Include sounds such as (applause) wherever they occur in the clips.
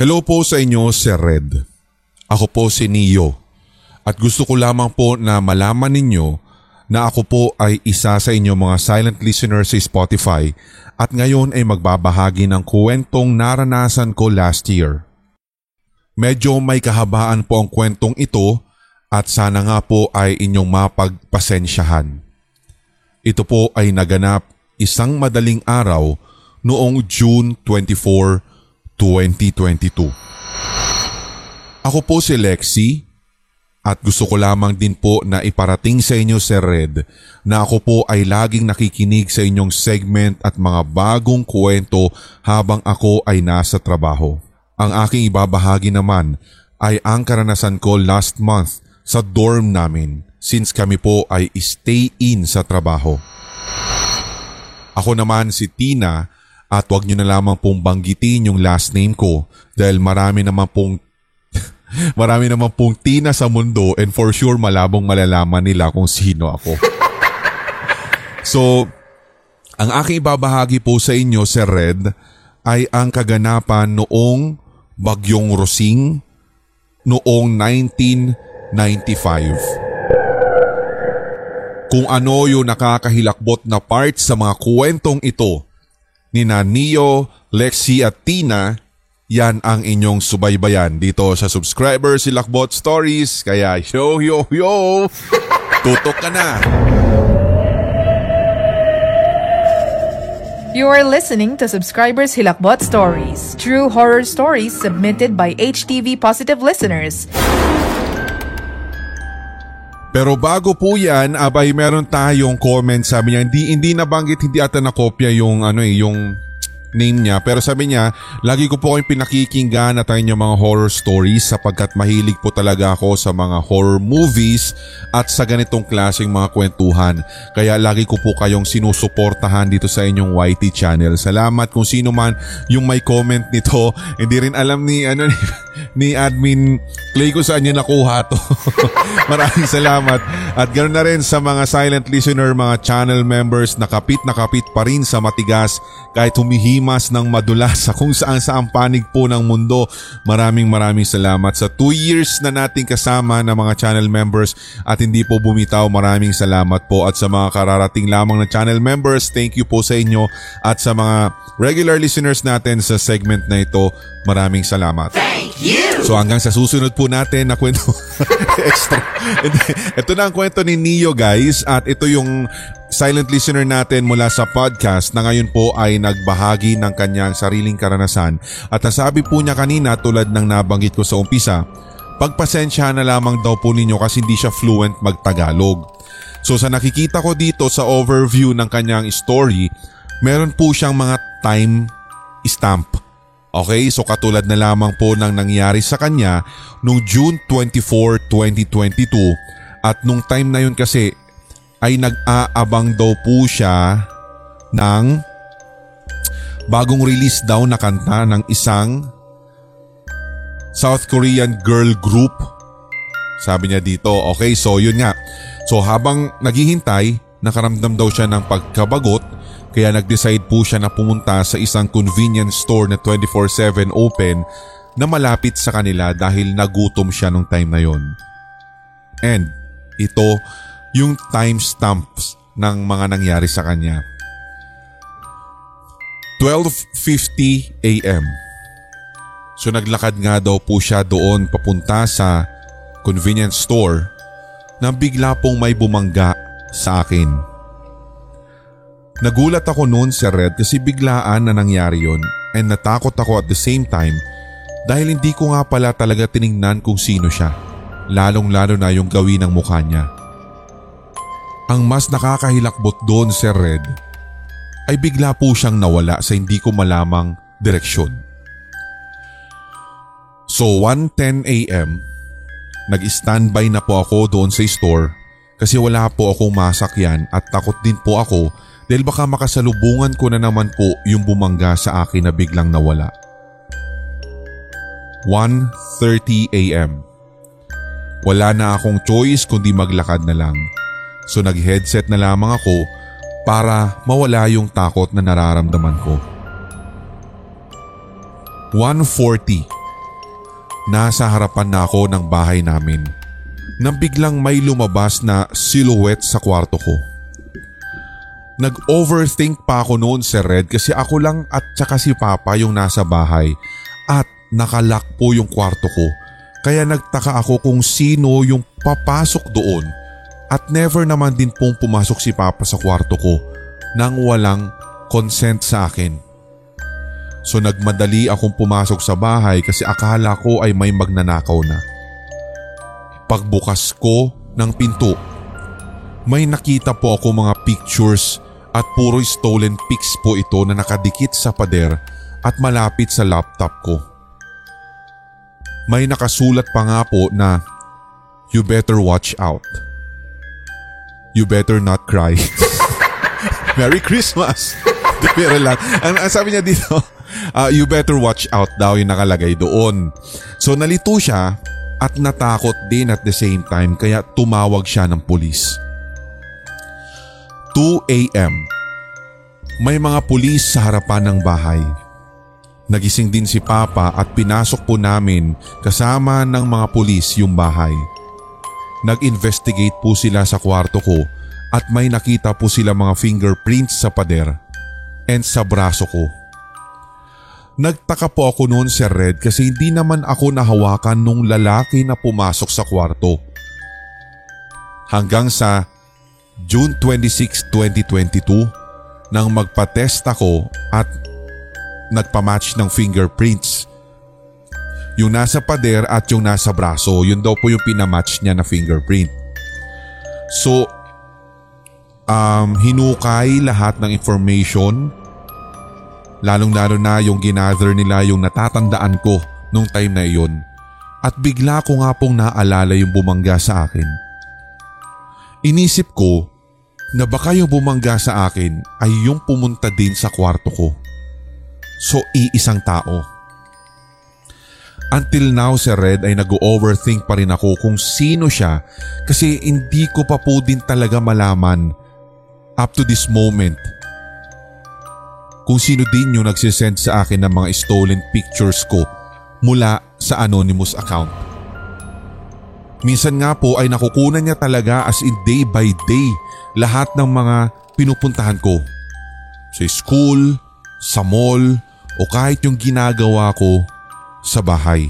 Hello po sa inyo, Sir Red. Ako po si Neo at gusto ko lamang po na malaman ninyo na ako po ay isa sa inyo mga silent listeners sa Spotify at ngayon ay magbabahagi ng kwentong naranasan ko last year. Medyo may kahabaan po ang kwentong ito at sana nga po ay inyong mapagpasensyahan. Ito po ay naganap isang madaling araw noong June 24, 2022. Ako po si Lexi at gusto ko lamang din po na iparating sa inyo Sir Red na ako po ay laging nakikinig sa inyong segment at mga bagong kwento habang ako ay nasa trabaho. Ang aking ibabahagi naman ay ang karanasan ko last month sa dorm namin since kami po ay stay in sa trabaho. Ako naman si Tina at wag niyo na lamang pong banggitin yung last name ko dahil marami naman pong (laughs) marami naman pong Tina sa mundo and for sure malabong malalaman nila kung sino ako. (laughs) so, ang aking ibabahagi po sa inyo, Sir Red, ay ang kaganapan noong Bagyong Rosing noong 1995. Kung ano yung nakakahilakbot na part sa mga kwentong ito ni na Neo, Lexi at Tina, yan ang inyong subaybayan dito sa subscriber si Lakbot Stories. Kaya yo yo yo, (laughs) tutok ka na. You are listening to Subscribers Hilakbot Stories, true horror stories submitted by HTV Positive listeners. Pero bago po yan, abay meron tayong comment. Sabi niya, hindi, hindi nabanggit, hindi ata nakopya yung ano eh, yung name niya. Pero sabi niya, lagi ko po kayong pinakikinggan at inyong mga horror stories sapagkat mahilig po talaga ako sa mga horror movies at sa ganitong klaseng mga kwentuhan. Kaya lagi ko po kayong sinusuportahan dito sa inyong YT channel. Salamat kung sino man yung may comment nito. Hindi rin alam ni ano ni, (laughs) ni admin Clay kung saan niya nakuha to. (laughs) Maraming salamat. At ganoon na rin sa mga silent listener, mga channel members na kapit na kapit pa rin sa matigas kahit humihimas ng madulas sa kung saan saan panig po ng mundo. Maraming maraming salamat sa 2 years na nating kasama ng mga channel members at hindi po bumitaw. Maraming salamat po at sa mga kararating lamang na channel members, thank you po sa inyo at sa mga regular listeners natin sa segment na ito, maraming salamat. Thank you! So hanggang sa susunod po natin na kwento (laughs) extra. ito na ang kwento ni Neo guys at ito yung silent listener natin mula sa podcast na ngayon po ay nagbahagi ng kanyang sariling karanasan. At nasabi po niya kanina tulad ng nabanggit ko sa umpisa, pagpasensya na lamang daw po ninyo kasi hindi siya fluent magtagalog. So sa nakikita ko dito sa overview ng kanyang story, meron po siyang mga time stamp. Okay, so katulad na lamang po ng nangyari sa kanya noong June 24, 2022 at nung time na yun kasi ay nag-aabang daw po siya ng bagong release daw na kanta ng isang South Korean girl group. Sabi niya dito, okay so yun nga. So habang naghihintay, nakaramdam daw siya ng pagkabagot kaya nag-decide po siya na pumunta sa isang convenience store na 24-7 open na malapit sa kanila dahil nagutom siya nung time na yon. And ito yung timestamps ng mga nangyari sa kanya. 12.50 a.m. So naglakad nga daw po siya doon papunta sa convenience store nang bigla pong may bumangga sa akin. Nagulat ako noon Sir Red kasi biglaan na nangyari yon and natakot ako at the same time dahil hindi ko nga pala talaga tiningnan kung sino siya. Lalong lalo na yung gawin ng mukha niya. Ang mas nakakahilakbot doon Sir Red ay bigla po siyang nawala sa hindi ko malamang direksyon. So 1.10 a.m. Nag-standby na po ako doon sa store kasi wala po akong masakyan at takot din po ako dahil baka makasalubungan ko na naman po yung bumangga sa akin na biglang nawala. 1.30 a.m. Wala na akong choice kundi maglakad na lang. So nag-headset na lamang ako para mawala yung takot na nararamdaman ko. 1.40 nasa harapan na ako ng bahay namin. Nang biglang may lumabas na silhouette sa kwarto ko. Nag-overthink pa ako noon Sir Red kasi ako lang at saka si Papa yung nasa bahay at nakalock po yung kwarto ko. Kaya nagtaka ako kung sino yung papasok doon at never naman din pong pumasok si Papa sa kwarto ko nang walang consent sa akin. So nagmadali akong pumasok sa bahay kasi akala ko ay may magnanakaw na. Pagbukas ko ng pinto, may nakita po ako mga pictures at puro stolen pics po ito na nakadikit sa pader at malapit sa laptop ko. May nakasulat pa nga po na You better watch out. You better not cry. (laughs) Merry Christmas! (laughs) Pero lang. Ang, ang sabi niya dito, (laughs) uh, you better watch out daw yung nakalagay doon. So nalito siya at natakot din at the same time kaya tumawag siya ng pulis. 2 a.m. May mga pulis sa harapan ng bahay. Nagising din si Papa at pinasok po namin kasama ng mga pulis yung bahay. Nag-investigate po sila sa kwarto ko at may nakita po sila mga fingerprints sa pader and sa braso ko. Nagtaka po ako noon Sir Red kasi hindi naman ako nahawakan nung lalaki na pumasok sa kwarto. Hanggang sa June 26, 2022 nang magpa-test ako at nagpa-match ng fingerprints. Yung nasa pader at yung nasa braso, yun daw po yung pinamatch niya na fingerprint. So, um, hinukay lahat ng information lalong lalo na yung ginather nila yung natatandaan ko nung time na iyon at bigla ko nga pong naalala yung bumangga sa akin. Inisip ko na baka yung bumangga sa akin ay yung pumunta din sa kwarto ko. So iisang tao. Until now Sir Red ay nag-overthink pa rin ako kung sino siya kasi hindi ko pa po din talaga malaman up to this moment kung sino din yung nagsisend sa akin ng mga stolen pictures ko mula sa anonymous account. Minsan nga po ay nakukunan niya talaga as in day by day lahat ng mga pinupuntahan ko. Sa school, sa mall, o kahit yung ginagawa ko sa bahay.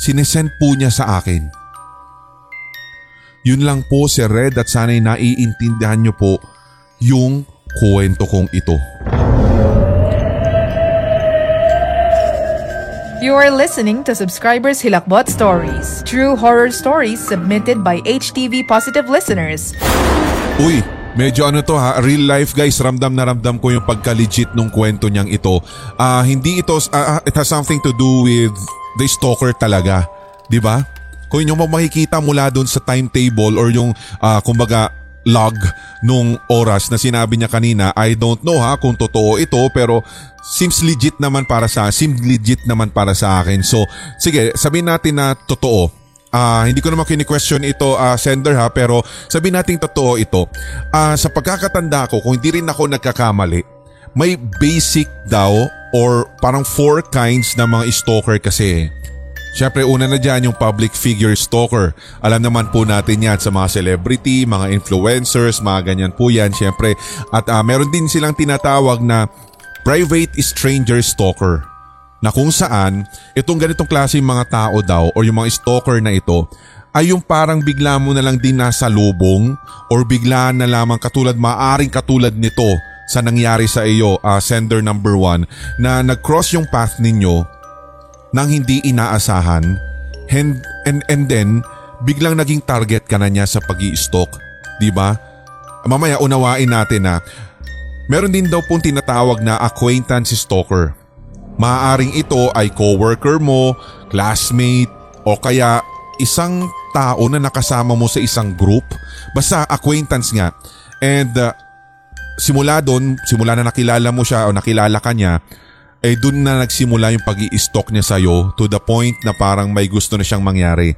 Sinesend po niya sa akin. Yun lang po si Red at sana'y naiintindihan niyo po yung kwento kong ito. You are listening to Subscribers Hilakbot Stories, true horror stories submitted by HTV Positive listeners. Uy, medyo ano to ha, real life guys, ramdam na ramdam ko yung pagka-legit nung kwento niyang ito. Ah, hindi ito, ah, it has something to do with the stalker talaga. 'Di ba? Kung yung makikita mula doon sa timetable or yung ah, kumbaga log nung oras na sinabi niya kanina, I don't know ha kung totoo ito pero seems legit naman para sa seems legit naman para sa akin. So sige, sabihin natin na totoo. Ah, hindi ko naman kini-question ito uh, sender ha pero sabihin natin totoo ito. Ah, sa pagkakatanda ko kung hindi rin ako nagkakamali, may basic daw or parang four kinds na mga stalker kasi. Siyempre una na dyan yung public figure stalker. Alam naman po natin yan sa mga celebrity, mga influencers, mga ganyan po yan siyempre. At uh, meron din silang tinatawag na private stranger stalker. Na kung saan itong ganitong klase mga tao daw or yung mga stalker na ito ay yung parang bigla mo na lang din nasa lubong or bigla na lamang katulad maaring katulad nito sa nangyari sa iyo uh, sender number one na nag-cross yung path ninyo nang hindi inaasahan and, and, and then biglang naging target ka na niya sa pag stalk di ba? Mamaya unawain natin na meron din daw pong tinatawag na acquaintance stalker. Maaaring ito ay coworker mo, classmate o kaya isang tao na nakasama mo sa isang group. Basta acquaintance nga. And uh, simula doon, simula na nakilala mo siya o nakilala ka niya, eh dun na nagsimula yung pag stalk niya sa'yo to the point na parang may gusto na siyang mangyari.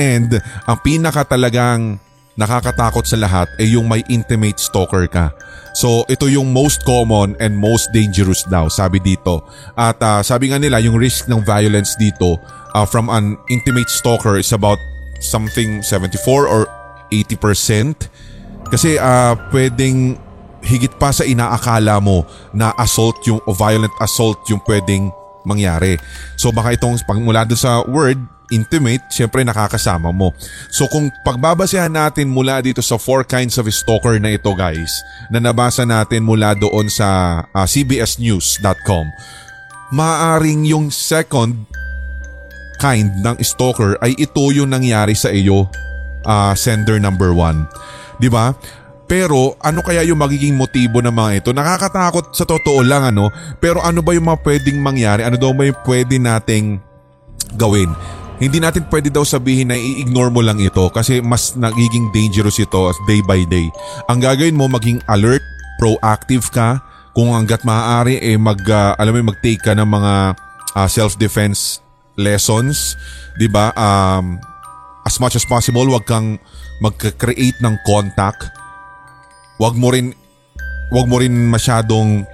And ang pinaka talagang nakakatakot sa lahat ay yung may intimate stalker ka. So ito yung most common and most dangerous daw sabi dito. At uh, sabi nga nila yung risk ng violence dito uh, from an intimate stalker is about something 74 or 80%. Kasi uh, pwedeng higit pa sa inaakala mo na assault yung o violent assault yung pwedeng mangyari. So baka itong pagmula doon sa word intimate, syempre nakakasama mo. So kung pagbabasehan natin mula dito sa four kinds of stalker na ito guys, na nabasa natin mula doon sa uh, cbsnews.com, maaring yung second kind ng stalker ay ito yung nangyari sa iyo, uh, sender number one. ba? Pero ano kaya yung magiging motibo ng mga ito? Nakakatakot sa totoo lang ano, pero ano ba yung mga pwedeng mangyari? Ano daw ba yung pwede nating gawin? Hindi natin pwede daw sabihin na i-ignore mo lang ito kasi mas nagiging dangerous ito day by day. Ang gagawin mo maging alert, proactive ka, kung hanggat maaari eh mag uh, alam mo mag-take ka ng mga uh, self-defense lessons, 'di ba? Um as much as possible, wag kang mag-create ng contact wag mo rin wag mo rin masyadong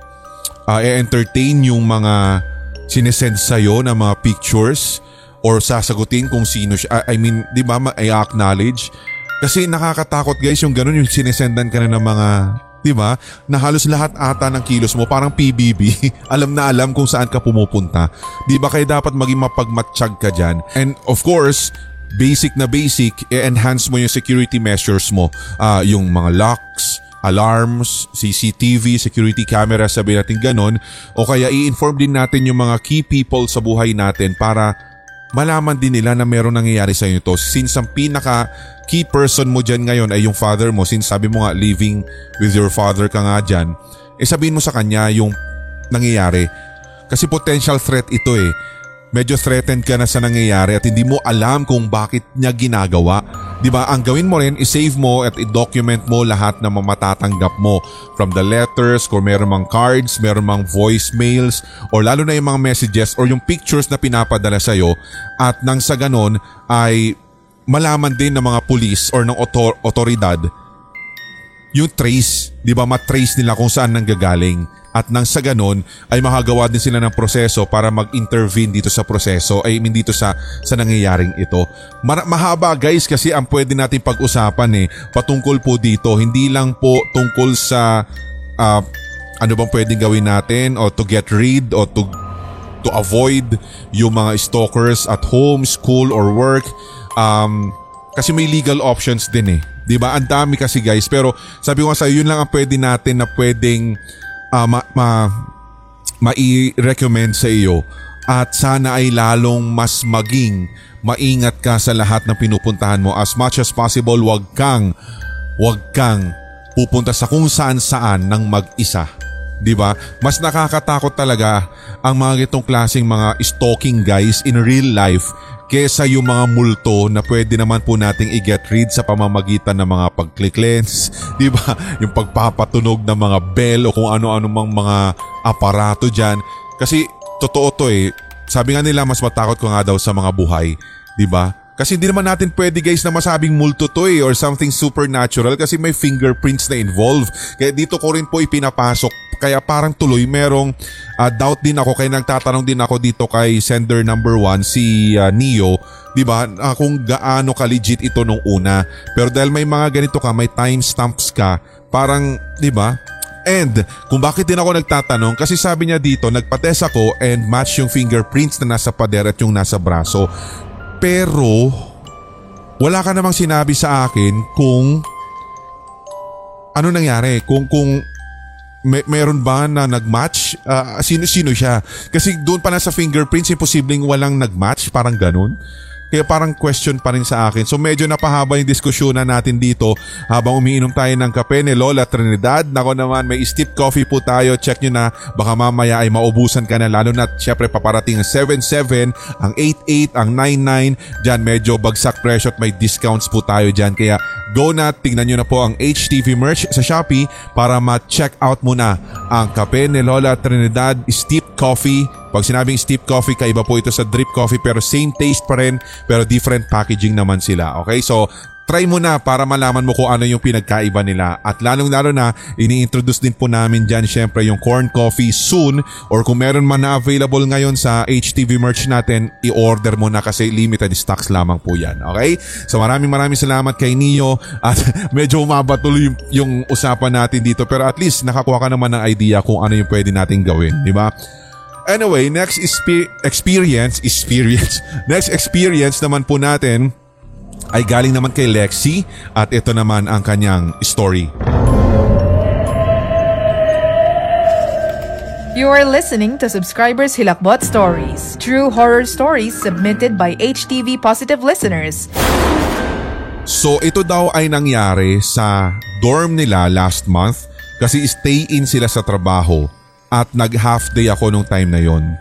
uh, e-entertain yung mga sinesend sa'yo na mga pictures or sasagutin kung sino siya. I mean, di ba, i-acknowledge. Kasi nakakatakot guys yung ganun yung sinesendan ka na ng mga Di ba? Na halos lahat ata ng kilos mo parang PBB. (laughs) alam na alam kung saan ka pumupunta. Di ba kaya dapat maging mapagmatsyag ka dyan? And of course, basic na basic, i-enhance mo yung security measures mo. Uh, yung mga locks, alarms, CCTV, security camera, sabi natin ganon, o kaya i-inform din natin yung mga key people sa buhay natin para malaman din nila na meron nangyayari sa inyo to. Since ang pinaka key person mo dyan ngayon ay yung father mo, since sabi mo nga living with your father ka nga dyan, eh sabihin mo sa kanya yung nangyayari. Kasi potential threat ito eh medyo threatened ka na sa nangyayari at hindi mo alam kung bakit niya ginagawa. 'Di ba? Ang gawin mo rin i-save mo at i-document mo lahat ng matatanggap mo from the letters, kung meron mang cards, meron mang voicemails or lalo na yung mga messages or yung pictures na pinapadala sa iyo at nang sa ganon ay malaman din ng mga pulis or ng otor- otoridad yung trace, 'di ba? Matrace nila kung saan nanggagaling at nang sa ganon ay makagawa din sila ng proseso para mag-intervene dito sa proseso ay I mean dito sa sa nangyayaring ito. Mar- mahaba guys kasi ang pwede natin pag-usapan eh patungkol po dito hindi lang po tungkol sa uh, ano bang pwedeng gawin natin o to get rid o to to avoid yung mga stalkers at home, school or work. Um, kasi may legal options din eh. 'Di ba? Ang dami kasi guys, pero sabi ko sa yun lang ang pwede natin na pwedeng uh, ma, ma, mai-recommend sa iyo at sana ay lalong mas maging maingat ka sa lahat ng pinupuntahan mo as much as possible wag kang wag kang pupunta sa kung saan saan ng mag-isa. 'Di ba? Mas nakakatakot talaga ang mga gitong klaseng mga stalking guys in real life kesa yung mga multo na pwede naman po nating i-get rid sa pamamagitan ng mga pag-click lens, (laughs) di ba? Yung pagpapatunog ng mga bell o kung ano-ano mang mga aparato dyan. Kasi totoo to eh. Sabi nga nila mas matakot ko nga daw sa mga buhay, di ba? Kasi hindi naman natin pwede guys na masabing multo to eh or something supernatural kasi may fingerprints na involved. Kaya dito ko rin po ipinapasok. Kaya parang tuloy merong uh, doubt din ako kaya nagtatanong din ako dito kay sender number one si uh, Neo 'di ba uh, kung gaano ka legit ito nung una. Pero dahil may mga ganito ka may timestamps ka parang 'di ba? And kung bakit din ako nagtatanong kasi sabi niya dito nagpates ako and match yung fingerprints na nasa pader at yung nasa braso. Pero wala ka namang sinabi sa akin kung ano nangyari, kung kung may, meron ba na nagmatch? Uh, sino-sino siya? Kasi doon pa na sa fingerprints, imposibleng walang nagmatch, parang ganun. Kaya parang question pa rin sa akin. So medyo napahaba yung diskusyon na natin dito habang umiinom tayo ng kape ni Lola Trinidad. Nako naman may steep coffee po tayo. Check nyo na baka mamaya ay maubusan ka na lalo na syempre paparating ang 77, ang 88, ang 99. Diyan medyo bagsak presyo at may discounts po tayo dyan. Kaya go na, tingnan nyo na po ang HTV merch sa Shopee para ma-check out muna ang kape ni Lola Trinidad Steep Coffee pag sinabing steep coffee, kaiba po ito sa drip coffee pero same taste pa rin pero different packaging naman sila. Okay, so try mo na para malaman mo kung ano yung pinagkaiba nila. At lalong lalo na, ini-introduce din po namin dyan syempre yung corn coffee soon or kung meron man na available ngayon sa HTV merch natin, i-order mo na kasi limited stocks lamang po yan. Okay? So maraming maraming salamat kay Neo at (laughs) medyo umaba yung, yung usapan natin dito pero at least nakakuha ka naman ng idea kung ano yung pwede nating gawin. Di ba? Anyway, next ispe- experience, experience, (laughs) next experience naman po natin ay galing naman kay Lexi at ito naman ang kanyang story. You are listening to Subscribers Hilakbot Stories, true horror stories submitted by HTV Positive listeners. So ito daw ay nangyari sa dorm nila last month kasi stay in sila sa trabaho at nag half day ako nung time na yon.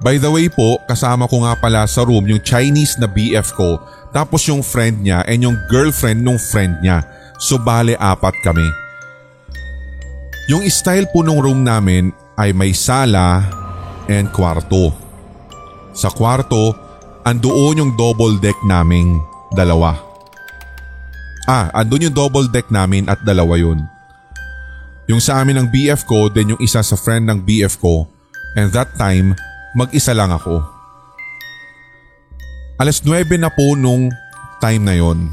By the way po, kasama ko nga pala sa room yung Chinese na BF ko tapos yung friend niya and yung girlfriend nung friend niya. So bale apat kami. Yung style po nung room namin ay may sala and kwarto. Sa kwarto, andoon yung double deck naming dalawa. Ah, andun yung double deck namin at dalawa yun. Yung sa amin ng BF ko, then yung isa sa friend ng BF ko. And that time, mag-isa lang ako. Alas 9 na po nung time na yon.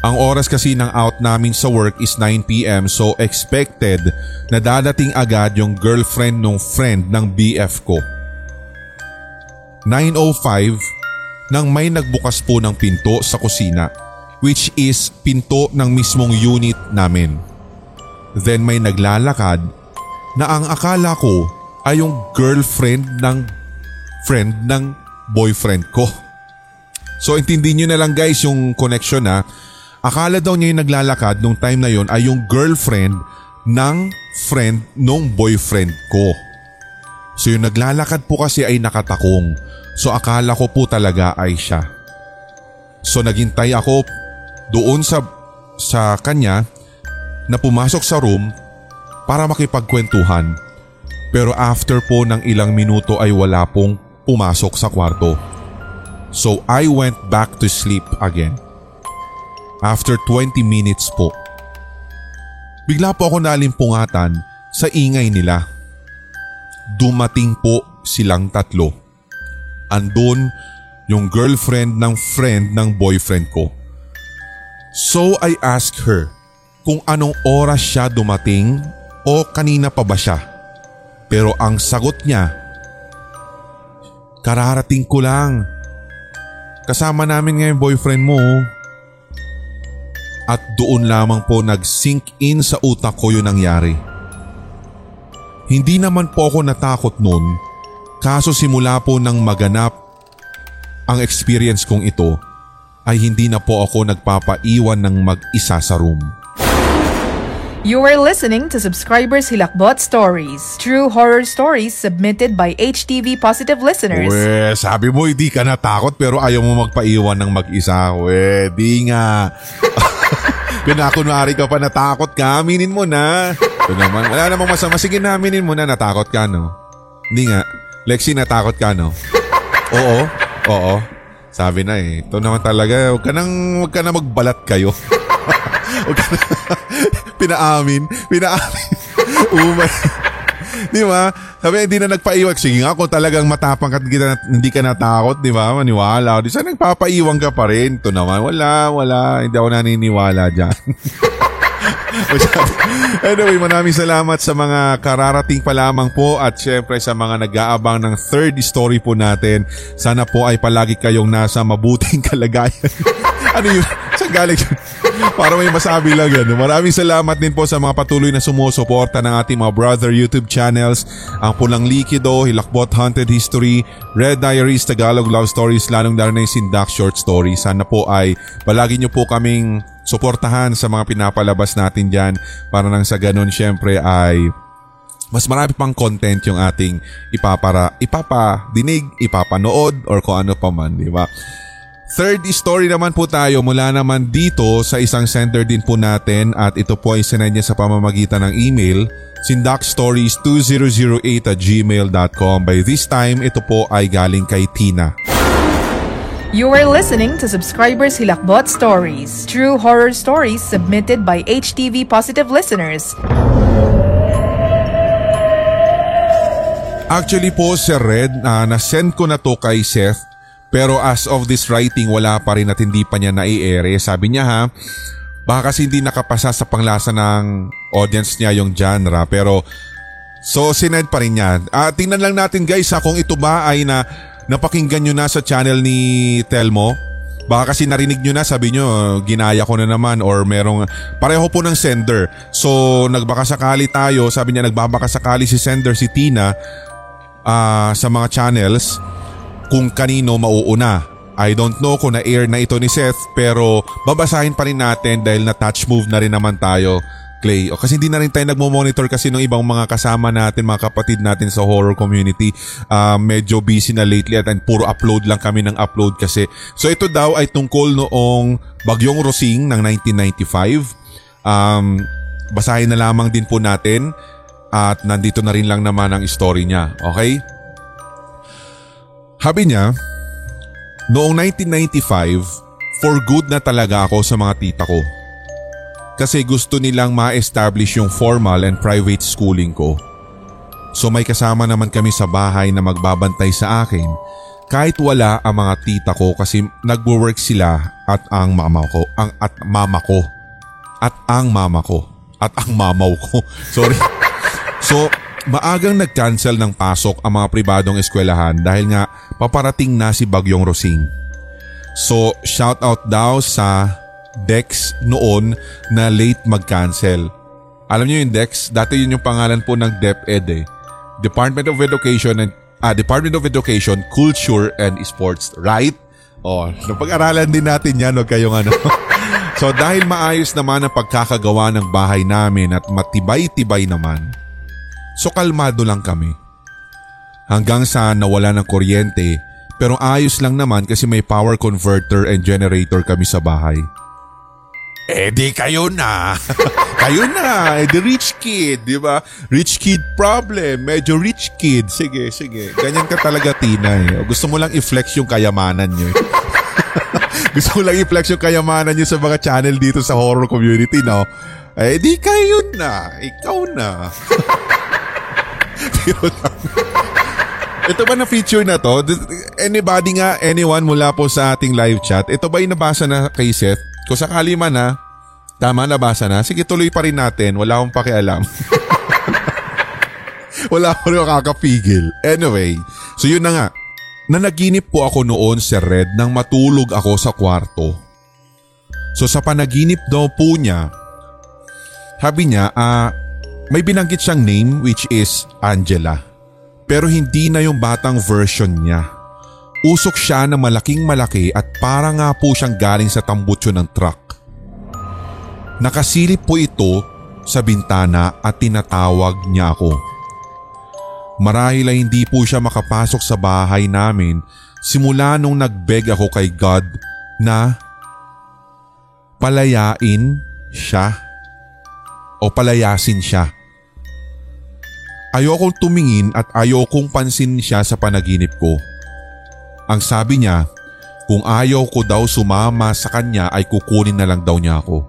Ang oras kasi ng out namin sa work is 9pm so expected na dadating agad yung girlfriend nung friend ng BF ko. 9.05 nang may nagbukas po ng pinto sa kusina which is pinto ng mismong unit namin. Then may naglalakad na ang akala ko ay yung girlfriend ng friend ng boyfriend ko. So intindihin nyo na lang guys yung connection ha. Akala daw niya yung naglalakad nung time na yon ay yung girlfriend ng friend nung boyfriend ko. So yung naglalakad po kasi ay nakatakong. So akala ko po talaga ay siya. So naghintay ako doon sa sa kanya na pumasok sa room para makipagkwentuhan. Pero after po ng ilang minuto ay wala pong pumasok sa kwarto. So I went back to sleep again. After 20 minutes po. Bigla po ako nalimpungatan sa ingay nila. Dumating po silang tatlo. Andun yung girlfriend ng friend ng boyfriend ko. So I asked her kung anong oras siya dumating o kanina pa ba siya. Pero ang sagot niya, Kararating ko lang. Kasama namin ngayon boyfriend mo. At doon lamang po nag-sink in sa utak ko yung nangyari. Hindi naman po ako natakot noon kaso simula po nang maganap ang experience kong ito ay hindi na po ako nagpapaiwan ng mag-isa sa room. You are listening to Subscribers Hilakbot Stories, true horror stories submitted by HTV Positive listeners. We, sabi mo hindi ka natakot pero ayaw mo magpaiwan ng mag-isa. We, di nga. (laughs) Pinakunwari ka pa natakot ka, aminin mo na. Ito naman, wala namang masama. Sige na, aminin mo na natakot ka, no? Hindi nga. Lexi, natakot ka, no? Oo, oo. Sabi na eh. Ito naman talaga, huwag ka nang, huwag ka na magbalat kayo. (laughs) huwag ka na, (laughs) pinaamin, pinaamin. (laughs) Umay. Di ba? Sabi, hindi na nagpaiwag. Sige nga, kung talagang matapang ka hindi ka- natakot, di ba? Maniwala. Di sa nagpapaiwang ka pa rin. Ito naman, wala, wala. Hindi ako naniniwala dyan. (laughs) anyway, maraming salamat sa mga kararating pa lamang po at syempre sa mga nag-aabang ng third story po natin. Sana po ay palagi kayong nasa mabuting (laughs) kalagayan. ano yun? Saan galing? Para may masabi lang yan. Maraming salamat din po sa mga patuloy na sumusuporta ng ating mga brother YouTube channels. Ang Pulang Likido, Hilakbot Haunted History, Red Diaries, Tagalog Love Stories, lalong lalo na yung Sindak Short Stories. Sana po ay palagi nyo po kaming suportahan sa mga pinapalabas natin dyan para nang sa ganun syempre ay mas marami pang content yung ating ipapara, ipapadinig, ipapanood or kung ano pa man, di ba? Third story naman po tayo mula naman dito sa isang sender din po natin at ito po ay sinend niya sa pamamagitan ng email sindakstories2008 at gmail.com By this time, ito po ay galing kay Tina. You are listening to Subscribers Hilakbot Stories, true horror stories submitted by HTV Positive listeners. Actually po, Sir Red, uh, na-send ko na to kay Seth pero as of this writing wala pa rin at hindi pa niya nai-ere. Sabi niya ha, baka kasi hindi nakapasa sa panglasa ng audience niya yung genre pero so sinend pa rin niya. Uh, tingnan lang natin guys ha kung ito ba ay na napakinggan nyo na sa channel ni Telmo. Baka kasi narinig nyo na, sabi nyo, ginaya ko na naman or merong, pareho po ng sender. So, nagbakasakali tayo, sabi niya, nagbabakasakali si sender, si Tina, uh, sa mga channels, kung kanino mauuna. I don't know kung na-air na ito ni Seth, pero babasahin pa rin natin dahil na-touch move na rin naman tayo Clay. O kasi hindi na rin tayo nagmo-monitor kasi ng ibang mga kasama natin, mga kapatid natin sa horror community. Uh, medyo busy na lately at puro upload lang kami ng upload kasi. So ito daw ay tungkol noong Bagyong Rosing ng 1995. Um, basahin na lamang din po natin at nandito na rin lang naman ang story niya. Okay? Habi niya, noong 1995, for good na talaga ako sa mga tita ko kasi gusto nilang ma-establish yung formal and private schooling ko. So may kasama naman kami sa bahay na magbabantay sa akin kahit wala ang mga tita ko kasi nagwo-work sila at ang mama ko, ang at mama ko. At ang mama ko. At ang mamaw ko. (laughs) Sorry. So, maagang nag-cancel ng pasok ang mga pribadong eskwelahan dahil nga paparating na si Bagyong Rosing. So, shout out daw sa Dex noon na late mag-cancel. Alam niyo yung Dex, dati yun yung pangalan po ng DepEd eh. Department of Education and ah, Department of Education, Culture and Sports, right? Oh, napag-aralan din natin yan, wag kayong ano. (laughs) so dahil maayos naman ang pagkakagawa ng bahay namin at matibay-tibay naman, so kalmado lang kami. Hanggang sa nawala ng kuryente, pero ayos lang naman kasi may power converter and generator kami sa bahay. Eh di kayo na. (laughs) kayo na. Eh di rich kid, di ba? Rich kid problem. Medyo rich kid. Sige, sige. Ganyan ka talaga, Tina. Eh. Gusto mo lang i-flex yung kayamanan nyo. Eh. (laughs) Gusto mo lang i-flex yung kayamanan nyo sa mga channel dito sa horror community, no? Eh di kayo na. Ikaw na. (laughs) Ito ba na feature na to? Anybody nga, anyone mula po sa ating live chat, ito ba yung nabasa na kay Seth? Kung sakali man ha, tama nabasa na, sige tuloy pa rin natin. Wala akong pakialam. (laughs) Wala ko rin kakapigil. Anyway, so yun na nga. Nanaginip po ako noon sa Red nang matulog ako sa kwarto. So sa panaginip daw po niya, sabi niya, ah, may binanggit siyang name which is Angela. Pero hindi na yung batang version niya. Usok siya na malaking malaki at para nga po siyang galing sa tambutso ng truck. Nakasilip po ito sa bintana at tinatawag niya ako. Marahil ay hindi po siya makapasok sa bahay namin simula nung nagbeg ako kay God na palayain siya o palayasin siya. Ayokong tumingin at ayokong pansin siya sa panaginip ko. Ang sabi niya, kung ayaw ko daw sumama sa kanya ay kukunin na lang daw niya ako.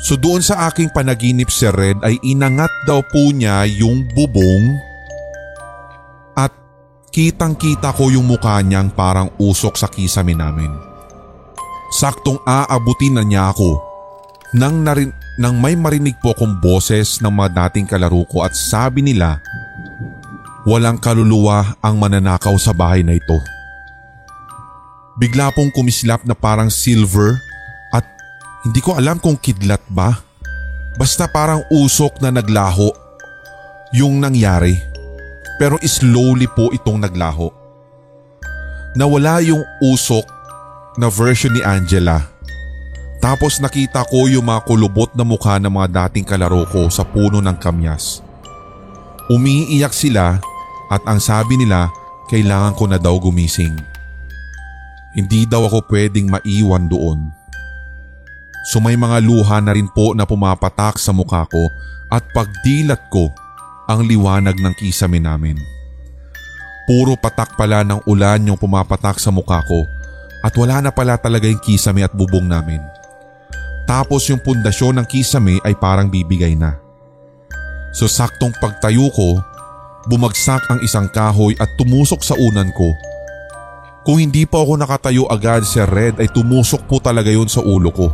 So doon sa aking panaginip si Red ay inangat daw po niya yung bubong at kitang kita ko yung mukha niyang parang usok sa kisame namin. Saktong aabutin na niya ako nang, narin, nang may marinig po akong boses ng mga dating kalaro ko at sabi nila Walang kaluluwa ang mananakaw sa bahay na ito. Bigla pong kumislap na parang silver at hindi ko alam kung kidlat ba. Basta parang usok na naglaho yung nangyari. Pero slowly po itong naglaho. Nawala yung usok na version ni Angela. Tapos nakita ko yung mga kulubot na mukha ng mga dating kalaro ko sa puno ng kamyas. Umiiyak sila at ang sabi nila kailangan ko na daw gumising. Hindi daw ako pwedeng maiwan doon. So may mga luha na rin po na pumapatak sa mukha ko at pagdilat ko ang liwanag ng kisame namin. Puro patak pala ng ulan yung pumapatak sa mukha ko at wala na pala talaga yung kisame at bubong namin. Tapos yung pundasyon ng kisame ay parang bibigay na. So saktong pagtayo ko, bumagsak ang isang kahoy at tumusok sa unan ko. Kung hindi pa ako nakatayo agad Sir Red ay tumusok po talaga yon sa ulo ko.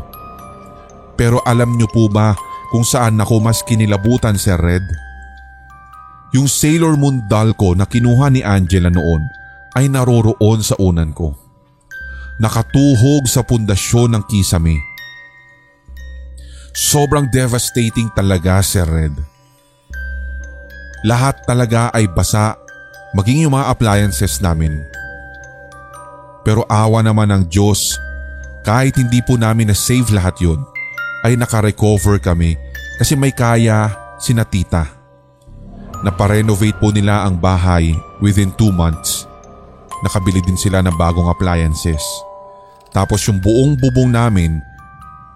Pero alam niyo po ba kung saan ako mas kinilabutan Sir Red? Yung Sailor Moon doll ko na kinuha ni Angela noon ay naroroon sa unan ko. Nakatuhog sa pundasyon ng kisame. Sobrang devastating talaga Sir Red. Lahat talaga ay basa, maging yung mga appliances namin. Pero awa naman ng Diyos, kahit hindi po namin na-save lahat yun, ay nakarecover kami kasi may kaya si Natita. Naparenovate po nila ang bahay within 2 months. Nakabili din sila ng bagong appliances. Tapos yung buong bubong namin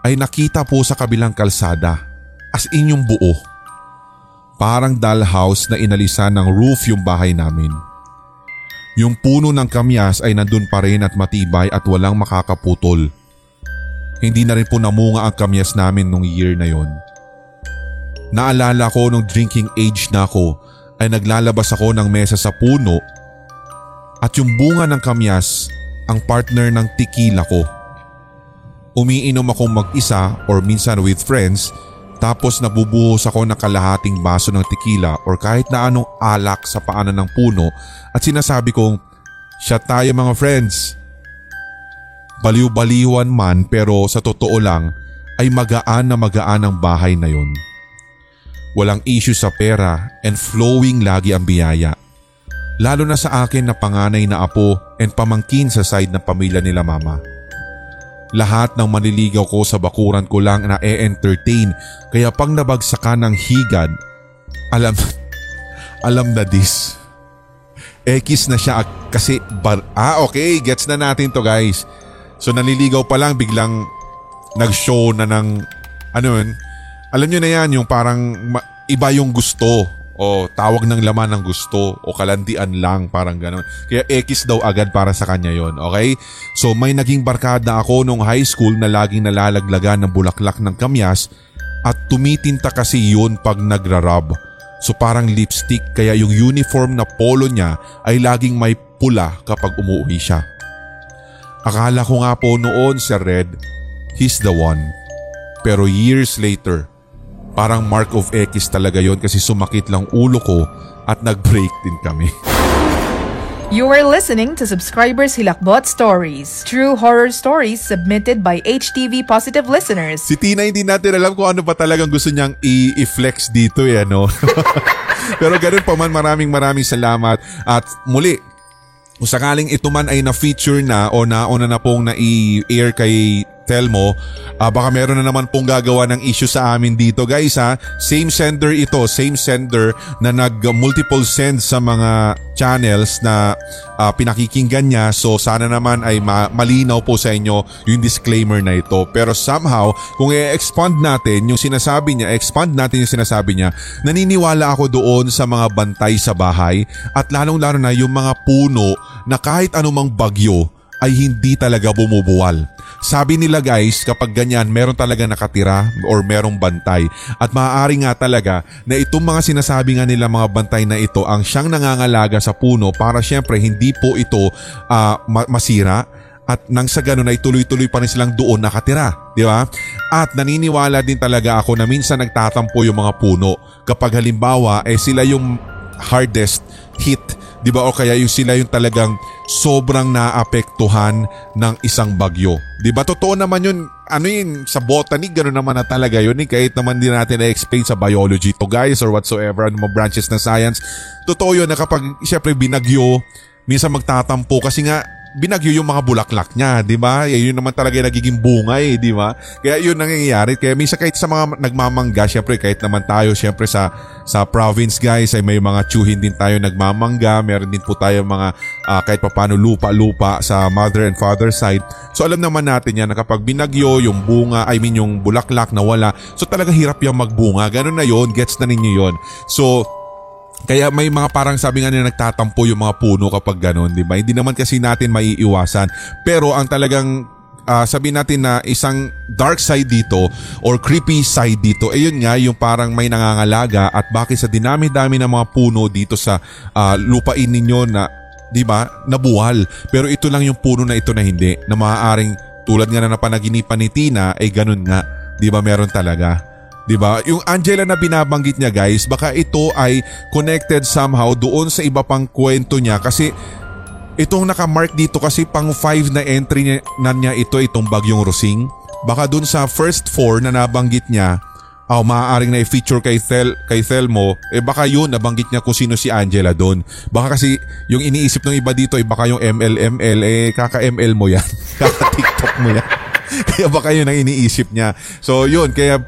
ay nakita po sa kabilang kalsada as in yung buo. Parang dollhouse na inalisan ng roof yung bahay namin. Yung puno ng kamyas ay nandun pa rin at matibay at walang makakaputol. Hindi na rin po namunga ang kamyas namin nung year na yon. Naalala ko nung drinking age na ako ay naglalabas ako ng mesa sa puno at yung bunga ng kamyas ang partner ng tequila ko. Umiinom akong mag-isa or minsan with friends tapos nabubuhos ako ng kalahating baso ng tequila or kahit na anong alak sa paanan ng puno at sinasabi kong, Shot tayo mga friends. Baliw-baliwan man pero sa totoo lang ay magaan na magaan ang bahay na yon. Walang issue sa pera and flowing lagi ang biyaya. Lalo na sa akin na panganay na apo and pamangkin sa side ng pamilya nila mama. Lahat ng manliligaw ko sa bakuran ko lang na e-entertain kaya pang nabagsakan ng higad, alam, (laughs) alam na this. Ekis na siya kasi, bar, ah okay, gets na natin to guys. So nanliligaw pa lang biglang nag-show na ng, ano yun, alam nyo na yan yung parang ma, iba yung gusto o tawag ng laman ng gusto o kalandian lang parang gano'n. Kaya X daw agad para sa kanya yon okay? So may naging barkada ako nung high school na laging nalalaglagan ng bulaklak ng kamyas at tumitinta kasi yun pag nagrarab. So parang lipstick kaya yung uniform na polo niya ay laging may pula kapag umuwi siya. Akala ko nga po noon sa Red, he's the one. Pero years later, Parang mark of X talaga yon kasi sumakit lang ulo ko at nag-break din kami. You are listening to Subscribers Hilakbot Stories, true horror stories submitted by HTV Positive listeners. Si Tina hindi natin alam kung ano pa talagang gusto niyang i-flex dito eh, ano? (laughs) Pero ganun pa man maraming maraming salamat at muli, kung sakaling ito man ay na-feature na o nauna na pong na-air kay Telmo, uh, baka meron na naman pong gagawa ng issue sa amin dito guys ha. Same sender ito, same sender na nag-multiple send sa mga channels na uh, pinakikinggan niya. So sana naman ay ma- malinaw po sa inyo yung disclaimer na ito. Pero somehow, kung i-expand natin yung sinasabi niya, expand natin yung sinasabi niya, naniniwala ako doon sa mga bantay sa bahay at lalong-lalo na yung mga puno na kahit anumang bagyo ay hindi talaga bumubuwal. Sabi nila guys, kapag ganyan, meron talaga nakatira or merong bantay. At maaari nga talaga na itong mga sinasabi nga nila mga bantay na ito ang siyang nangangalaga sa puno para syempre hindi po ito uh, masira at nang sa ganun ay tuloy-tuloy pa rin silang doon nakatira, di ba? At naniniwala din talaga ako na minsan nagtatampo yung mga puno kapag halimbawa eh sila yung hardest hit 'di ba? O kaya yung sila yung talagang sobrang naapektuhan ng isang bagyo. 'Di ba? Totoo naman yun. Ano yun sa botany ganoon naman na talaga yun. Eh. Kahit naman din natin na-explain sa biology to guys or whatsoever ano mga branches ng science. Totoo yun na kapag syempre binagyo, minsan magtatampo kasi nga binagyo yung mga bulaklak niya, di ba? Eh, yun naman talaga yung nagiging bunga eh, di ba? Kaya yun nangyayari. Kaya minsan kahit sa mga nagmamangga, syempre kahit naman tayo, syempre sa sa province guys ay may mga tsuhin din tayo nagmamangga. Meron din po tayo mga uh, kahit papano lupa-lupa sa mother and father side. So alam naman natin yan na kapag binagyo yung bunga, I mean yung bulaklak na wala, so talaga hirap yung magbunga. Ganun na yon gets na ninyo yon So Kaya may mga parang sabi nga nila nagtatampo yung mga puno kapag ganun, di ba? Hindi naman kasi natin maiiwasan. Pero ang talagang uh, sabi natin na isang dark side dito or creepy side dito, ayun nga yung parang may nangangalaga at bakit sa dinami-dami ng mga puno dito sa uh, lupain ninyo na 'di ba nabuwal pero ito lang yung puno na ito na hindi na maaaring tulad nga na napanaginipan ni Tina ay ganun nga 'di ba meron talaga 'Di ba? Yung Angela na binabanggit niya guys, baka ito ay connected somehow doon sa iba pang kwento niya kasi itong naka-mark dito kasi pang 5 na entry niya, na niya ito itong bagyong Rosing. Baka doon sa first 4 na nabanggit niya, oh, maaaring na i-feature kay, Thel, kay Thelmo, eh baka yun, nabanggit niya kung sino si Angela doon. Baka kasi yung iniisip ng iba dito, eh baka yung MLML, eh kaka-ML mo yan. (laughs) Kaka-TikTok mo yan. (laughs) kaya baka yun ang iniisip niya. So yun, kaya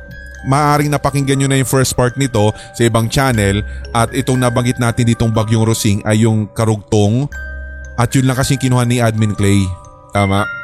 maaaring napakinggan nyo na yung first part nito sa ibang channel at itong nabanggit natin ditong Bagyong Rosing ay yung karugtong at yun lang kasi kinuha ni Admin Clay. Tama?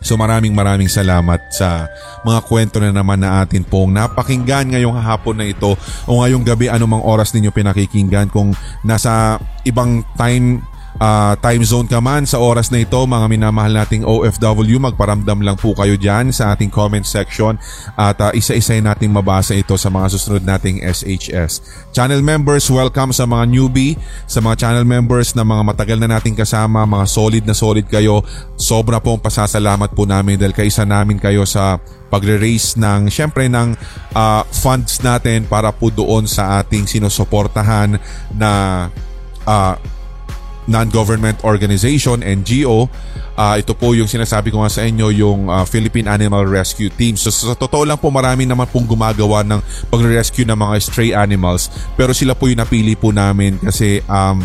So maraming maraming salamat sa mga kwento na naman na atin pong napakinggan ngayong hapon na ito o ngayong gabi anumang oras ninyo pinakikinggan kung nasa ibang time uh, time zone ka man sa oras na ito mga minamahal nating OFW magparamdam lang po kayo dyan sa ating comment section at uh, isa-isay nating mabasa ito sa mga susunod nating SHS. Channel members welcome sa mga newbie, sa mga channel members na mga matagal na nating kasama, mga solid na solid kayo. Sobra pong pasasalamat po namin dahil kaisa namin kayo sa pagre-raise ng syempre ng uh, funds natin para po doon sa ating sinusuportahan na uh, non-government organization, NGO. Uh, ah, ito po yung sinasabi ko nga sa inyo, yung uh, Philippine Animal Rescue Team. So sa totoo lang po marami naman pong gumagawa ng pagre-rescue ng mga stray animals. Pero sila po yung napili po namin kasi um,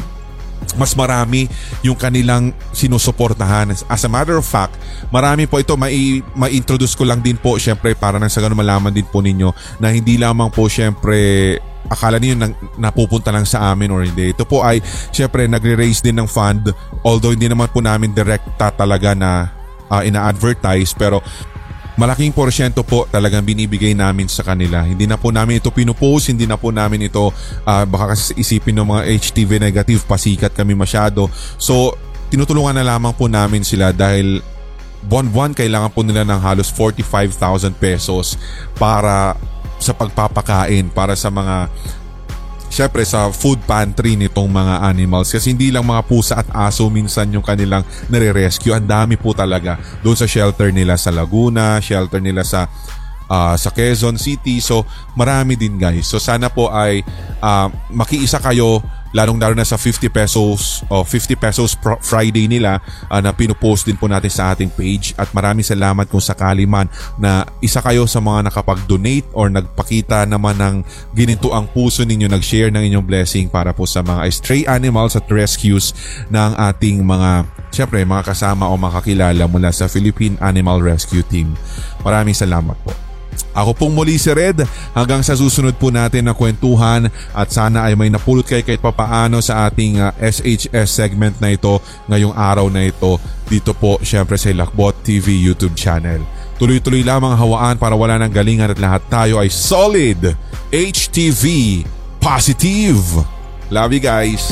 mas marami yung kanilang sinusuportahan. As a matter of fact, marami po ito, mai, ma-introduce ko lang din po syempre para nang sa ganun malaman din po ninyo na hindi lamang po syempre akala niyo nang, napupunta lang sa amin or hindi. Ito po ay syempre nagre-raise din ng fund although hindi naman po namin direkta talaga na uh, ina-advertise pero malaking porsyento po talagang binibigay namin sa kanila. Hindi na po namin ito pinupost, hindi na po namin ito uh, baka kasi isipin ng mga HTV negative, pasikat kami masyado. So tinutulungan na lamang po namin sila dahil buwan-buwan kailangan po nila ng halos 45,000 pesos para sa pagpapakain para sa mga syempre sa food pantry nitong mga animals kasi hindi lang mga pusa at aso minsan yung kanilang nare-rescue. Ang dami po talaga doon sa shelter nila sa Laguna, shelter nila sa uh, sa Quezon City. So marami din guys. So sana po ay uh, makiisa kayo lalong lalo na sa 50 pesos o 50 pesos Friday nila uh, na pinupost din po natin sa ating page at maraming salamat kung sakali man na isa kayo sa mga nakapag-donate or nagpakita naman ng gininto ang puso ninyo, nag-share ng inyong blessing para po sa mga stray animals at rescues ng ating mga syempre mga kasama o makakilala mula sa Philippine Animal Rescue Team. Maraming salamat po. Ako pong muli si Red hanggang sa susunod po natin na kwentuhan at sana ay may napulot kayo kahit papaano sa ating uh, ah, SHS segment na ito ngayong araw na ito dito po syempre sa Lakbot TV YouTube channel. Tuloy-tuloy lamang hawaan para wala ng galingan at lahat tayo ay solid HTV positive. Love you guys.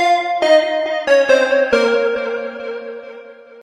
Thank you.